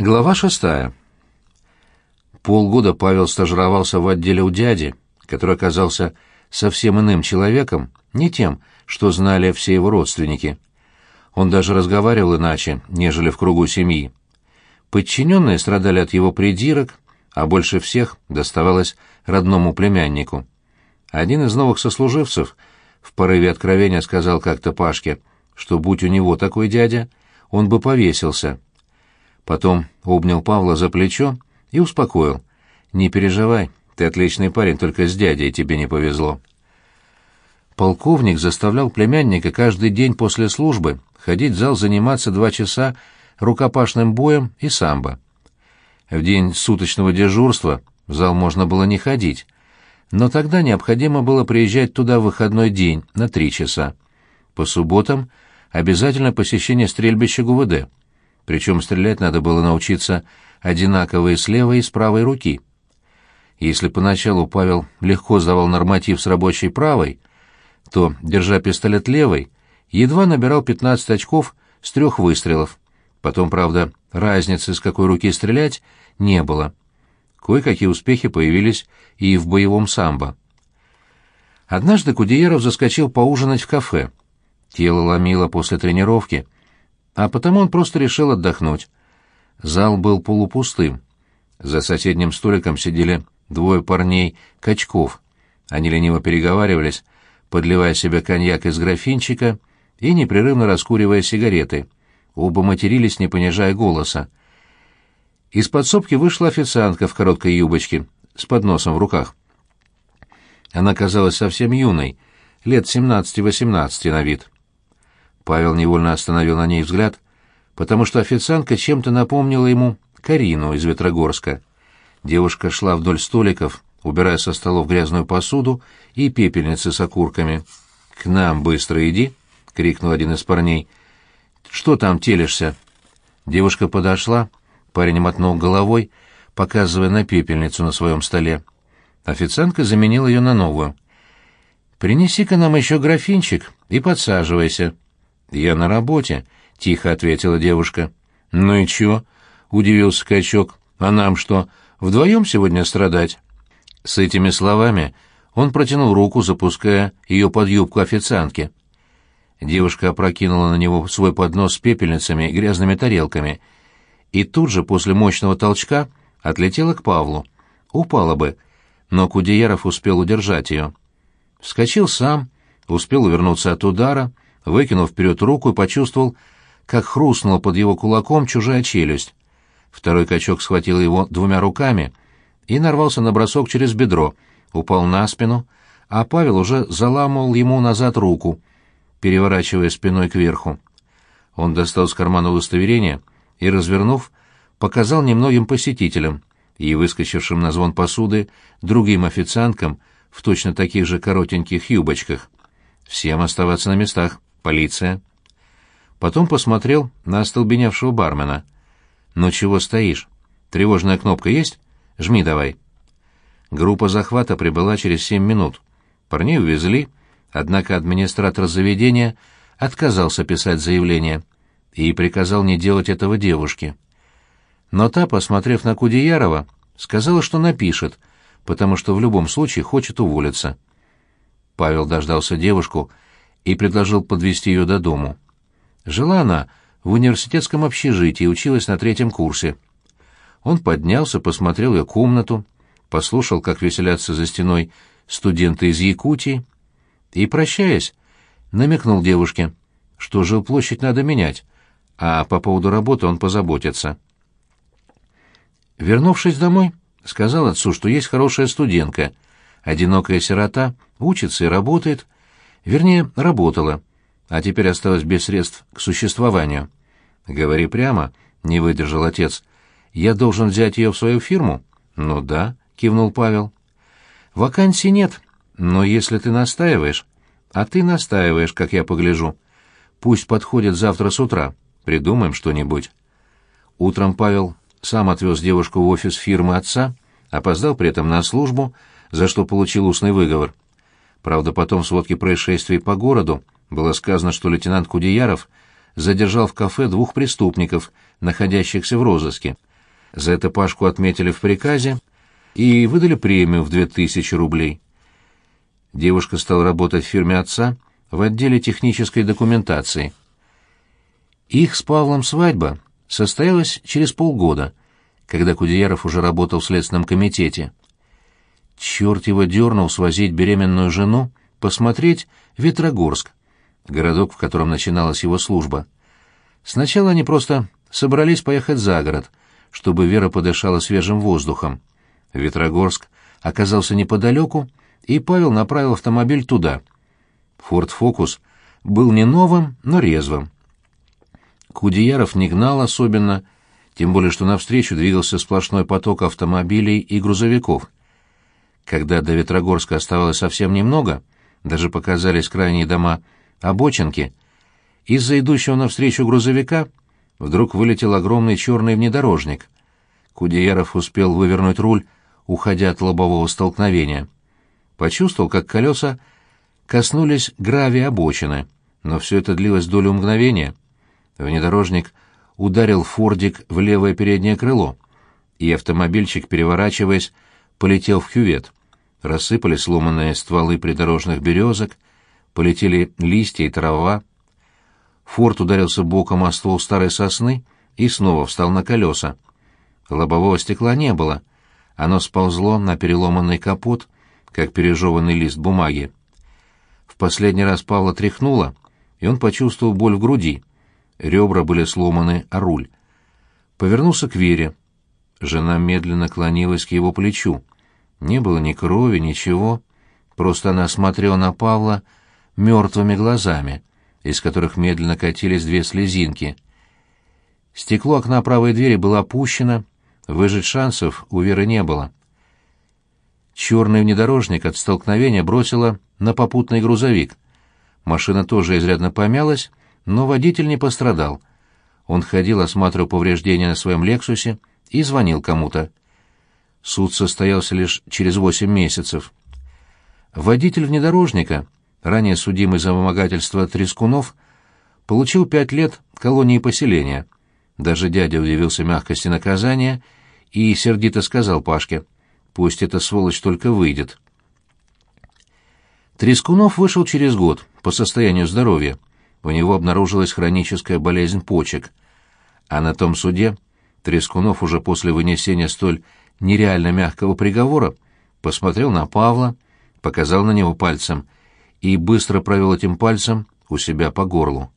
Глава шестая. Полгода Павел стажировался в отделе у дяди, который оказался совсем иным человеком, не тем, что знали все его родственники. Он даже разговаривал иначе, нежели в кругу семьи. Подчиненные страдали от его придирок, а больше всех доставалось родному племяннику. Один из новых сослуживцев в порыве откровения сказал как-то Пашке, что будь у него такой дядя, он бы повесился — Потом обнял Павла за плечо и успокоил. «Не переживай, ты отличный парень, только с дядей тебе не повезло». Полковник заставлял племянника каждый день после службы ходить в зал заниматься два часа рукопашным боем и самбо. В день суточного дежурства в зал можно было не ходить, но тогда необходимо было приезжать туда в выходной день на три часа. По субботам обязательно посещение стрельбища ГУВД. Причем стрелять надо было научиться одинаково и с левой, и с правой руки. Если поначалу Павел легко сдавал норматив с рабочей правой, то, держа пистолет левой, едва набирал 15 очков с трех выстрелов. Потом, правда, разницы, с какой руки стрелять, не было. Кое-какие успехи появились и в боевом самбо. Однажды Кудееров заскочил поужинать в кафе. Тело ломило после тренировки — а потому он просто решил отдохнуть. Зал был полупустым. За соседним столиком сидели двое парней качков. Они лениво переговаривались, подливая себе коньяк из графинчика и непрерывно раскуривая сигареты. Оба матерились, не понижая голоса. Из подсобки вышла официантка в короткой юбочке, с подносом в руках. Она казалась совсем юной, лет 17-18 на вид. Павел невольно остановил на ней взгляд, потому что официантка чем-то напомнила ему Карину из Ветрогорска. Девушка шла вдоль столиков, убирая со столов грязную посуду и пепельницы с окурками. «К нам быстро иди!» — крикнул один из парней. «Что там телишься?» Девушка подошла, парень мотнул головой, показывая на пепельницу на своем столе. Официантка заменила ее на новую. «Принеси-ка нам еще графинчик и подсаживайся», «Я на работе», — тихо ответила девушка. «Ну и чё?» — удивился качок. «А нам что, вдвоем сегодня страдать?» С этими словами он протянул руку, запуская ее под юбку официантки. Девушка опрокинула на него свой поднос с пепельницами и грязными тарелками, и тут же после мощного толчка отлетела к Павлу. Упала бы, но Кудеяров успел удержать ее. Вскочил сам, успел увернуться от удара — выкинув вперед руку и почувствовал, как хрустнула под его кулаком чужая челюсть. Второй качок схватил его двумя руками и нарвался на бросок через бедро, упал на спину, а Павел уже заламывал ему назад руку, переворачивая спиной кверху. Он достал с кармана удостоверение и, развернув, показал немногим посетителям и выскочившим на звон посуды другим официанткам в точно таких же коротеньких юбочках. Всем оставаться на местах. Полиция. Потом посмотрел на остолбеневшего бармена. «Ну чего стоишь? Тревожная кнопка есть? Жми давай». Группа захвата прибыла через семь минут. Парней увезли, однако администратор заведения отказался писать заявление и приказал не делать этого девушке. Но та, посмотрев на Кудеярова, сказала, что напишет, потому что в любом случае хочет уволиться. Павел дождался девушку, и предложил подвести ее до дому. Жила она в университетском общежитии, училась на третьем курсе. Он поднялся, посмотрел ее комнату, послушал, как веселятся за стеной студенты из Якутии, и, прощаясь, намекнул девушке, что жилплощадь надо менять, а по поводу работы он позаботится. Вернувшись домой, сказал отцу, что есть хорошая студентка, одинокая сирота, учится и работает, — Вернее, работала, а теперь осталась без средств к существованию. «Говори прямо», — не выдержал отец. «Я должен взять ее в свою фирму?» «Ну да», — кивнул Павел. «Вакансий нет, но если ты настаиваешь...» «А ты настаиваешь, как я погляжу. Пусть подходит завтра с утра. Придумаем что-нибудь». Утром Павел сам отвез девушку в офис фирмы отца, опоздал при этом на службу, за что получил устный выговор. Правда, потом в сводке происшествий по городу было сказано, что лейтенант Кудеяров задержал в кафе двух преступников, находящихся в розыске. За это Пашку отметили в приказе и выдали премию в 2000 рублей. Девушка стала работать в фирме отца в отделе технической документации. Их с Павлом свадьба состоялась через полгода, когда Кудеяров уже работал в следственном комитете. Черт его дернул свозить беременную жену, посмотреть Ветрогорск, городок, в котором начиналась его служба. Сначала они просто собрались поехать за город, чтобы Вера подышала свежим воздухом. Ветрогорск оказался неподалеку, и Павел направил автомобиль туда. «Форд Фокус» был не новым, но резвым. Кудеяров не гнал особенно, тем более что навстречу двигался сплошной поток автомобилей и грузовиков когда до Ветрогорска оставалось совсем немного, даже показались крайние дома обочинки, из-за идущего навстречу грузовика вдруг вылетел огромный черный внедорожник. Кудеяров успел вывернуть руль, уходя от лобового столкновения. Почувствовал, как колеса коснулись гравия обочины, но все это длилось долю мгновения. Внедорожник ударил фордик в левое переднее крыло, и автомобильчик, переворачиваясь, полетел в кювет. Рассыпали сломанные стволы придорожных березок, полетели листья и трава. Форт ударился боком о ствол старой сосны и снова встал на колеса. Лобового стекла не было. Оно сползло на переломанный капот, как пережеванный лист бумаги. В последний раз Павла тряхнуло, и он почувствовал боль в груди. Ребра были сломаны, а руль. Повернулся к Вере. Жена медленно клонилась к его плечу. Не было ни крови, ничего. Просто она смотрела на Павла мертвыми глазами, из которых медленно катились две слезинки. Стекло окна правой двери было опущено, выжить шансов у Веры не было. Черный внедорожник от столкновения бросила на попутный грузовик. Машина тоже изрядно помялась, но водитель не пострадал. Он ходил, осматривал повреждения на своем «Лексусе» и звонил кому-то. Суд состоялся лишь через восемь месяцев. Водитель внедорожника, ранее судимый за вымогательство Трескунов, получил пять лет колонии поселения. Даже дядя удивился мягкости наказания и сердито сказал Пашке, «Пусть эта сволочь только выйдет». Трескунов вышел через год по состоянию здоровья. У него обнаружилась хроническая болезнь почек. А на том суде Трескунов уже после вынесения столь нереально мягкого приговора, посмотрел на Павла, показал на него пальцем и быстро провел этим пальцем у себя по горлу.